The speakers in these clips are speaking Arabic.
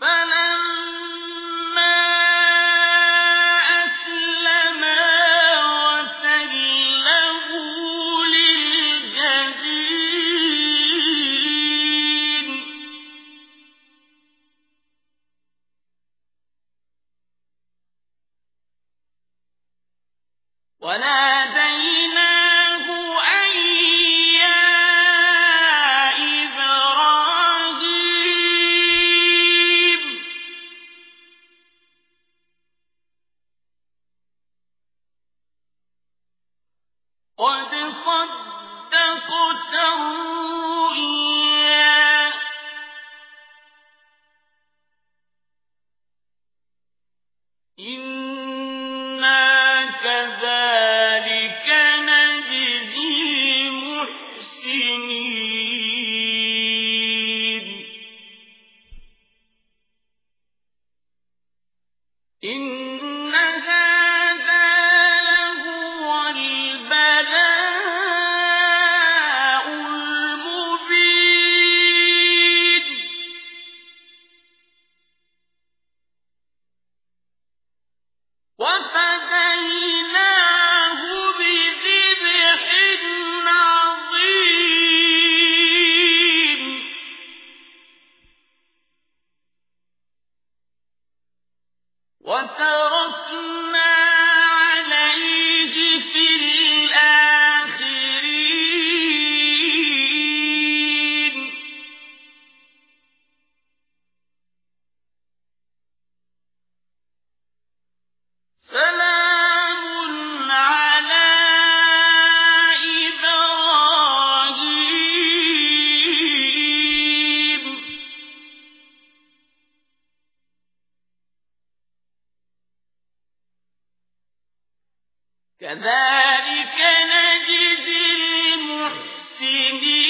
فلا وتركنا كذلك نجزي المحسنين.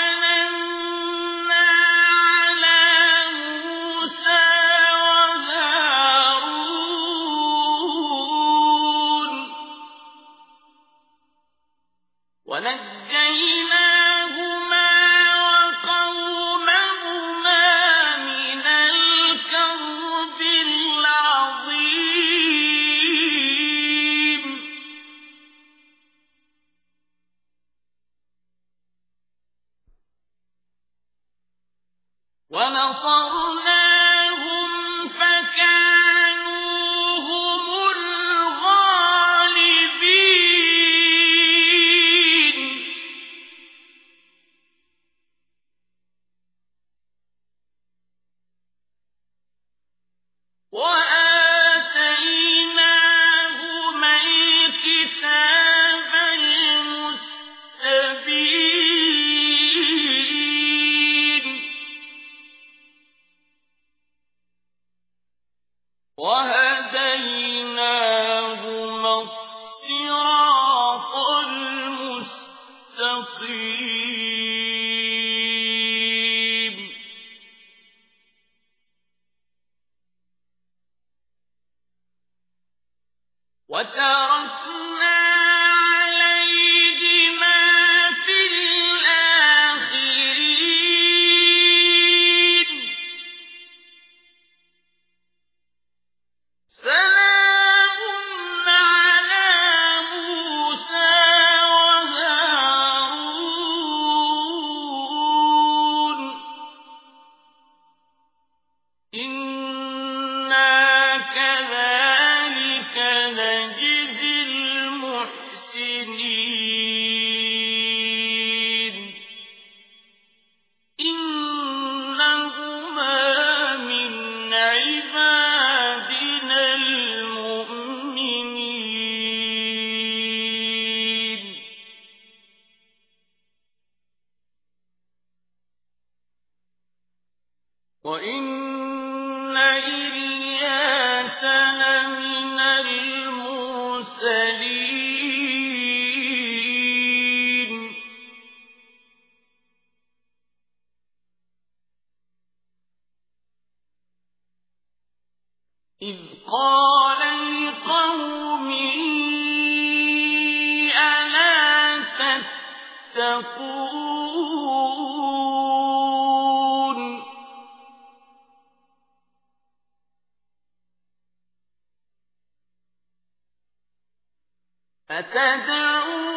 ونجيناهما وقومهما من الكرب العظيم وهديناهما الصراط المستقيم. وترى أليم إذ قال لقومه ألا تتقون أتدعون